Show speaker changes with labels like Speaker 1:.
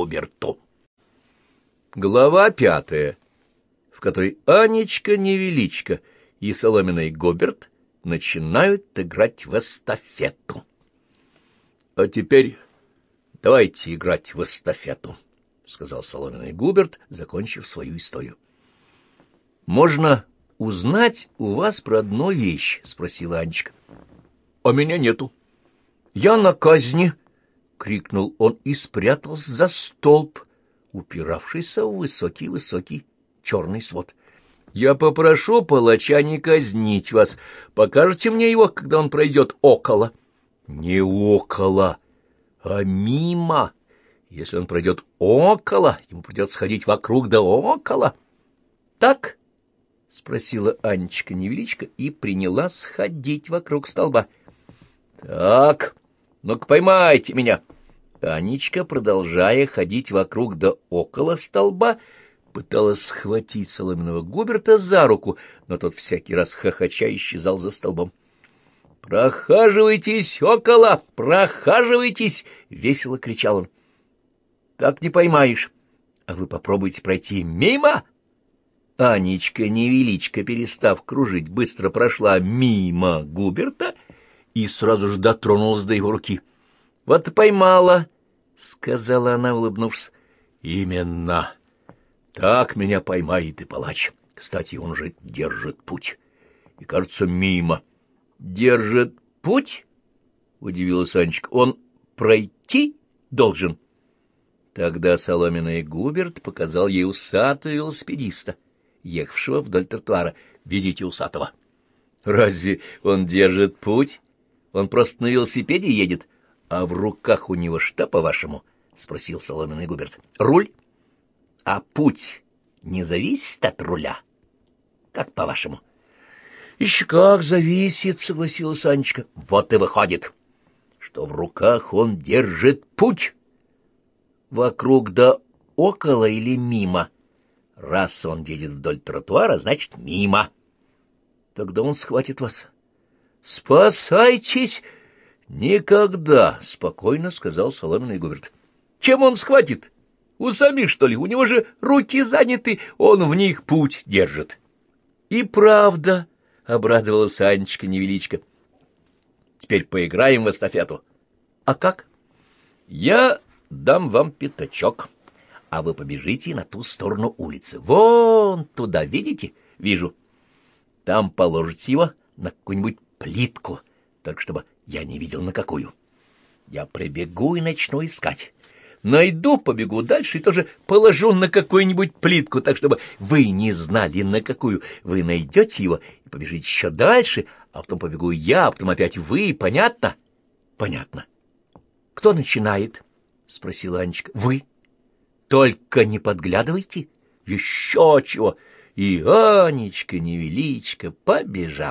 Speaker 1: Губерту. Глава пятая, в которой Анечка Невеличко и Соломенный Губерт начинают играть в эстафету. А теперь давайте играть в эстафету, — сказал Соломенный Губерт, закончив свою историю. — Можно узнать у вас про одну вещь? — спросила Анечка. — А меня нету. — Я на казни, — крикнул он и спрятался за столб, упиравшийся в высокий-высокий черный свод. — Я попрошу палача не казнить вас. Покажете мне его, когда он пройдет около? — Не около, а мимо. Если он пройдет около, ему придется сходить вокруг да около. — Так? — спросила Анечка невеличко и приняла сходить вокруг столба. — Так, ну-ка поймайте меня. Анечка, продолжая ходить вокруг да около столба, пыталась схватить соломенного Губерта за руку, но тот всякий раз хохоча исчезал за столбом. «Прохаживайтесь около! Прохаживайтесь!» — весело кричал он. «Так не поймаешь. А вы попробуйте пройти мимо!» Анечка невеличко, перестав кружить, быстро прошла мимо Губерта и сразу же дотронулась до его руки. «Вот поймала!» — сказала она, улыбнувшись. «Именно! Так меня поймает и палач. Кстати, он уже держит путь. И, кажется, мимо» держит путь? — удивилась Анечка. — Он пройти должен? Тогда соломенный Губерт показал ей усатого велосипедиста, ехавшего вдоль тротуара. Видите усатого? Разве он держит путь? Он просто на велосипеде едет, а в руках у него что, по-вашему? — спросил соломенный Губерт. — Руль? А путь не зависит от руля? Как по-вашему? — еще как зависит, — согласилась Анечка. Вот и выходит, что в руках он держит путь. Вокруг да около или мимо. Раз он едет вдоль тротуара, значит, мимо. Тогда он схватит вас. Спасайтесь! Никогда, — спокойно сказал соломенный Губерт. Чем он схватит? Усами, что ли? У него же руки заняты, он в них путь держит. И правда, —— обрадовалась Анечка невеличко. — Теперь поиграем в эстафету. — А как? — Я дам вам пятачок, а вы побежите на ту сторону улицы. Вон туда, видите? Вижу. Там положите его на какую-нибудь плитку, только чтобы я не видел на какую. Я прибегу и начну искать. Найду, побегу дальше и тоже положу на какую-нибудь плитку, так чтобы вы не знали, на какую. Вы найдете его и побежите еще дальше, а потом побегу я, а потом опять вы. Понятно? Понятно. Кто начинает? — спросила Анечка. — Вы. Только не подглядывайте. Еще чего. И Анечка невеличко побежала.